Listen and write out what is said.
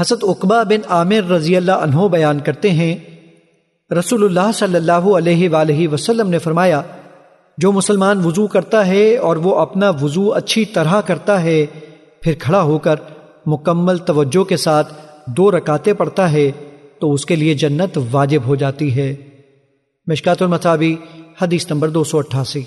حسد اقبا بن عامر رضی اللہ عنہ بیان کرتے ہیں، رسول اللہ صلی اللہ علیہ وآلہ وسلم نے فرمایا، جو مسلمان وضو کرتا ہے اور وہ اپنا وضو اچھی طرح کرتا ہے، پھر کھڑا ہو کر مکمل توجہ کے ساتھ دو رکاتے پڑتا ہے، تو اس کے لیے جنت واجب ہو جاتی ہے۔ مشکات المطابی، حدیث نمبر دو سو اٹھاسی۔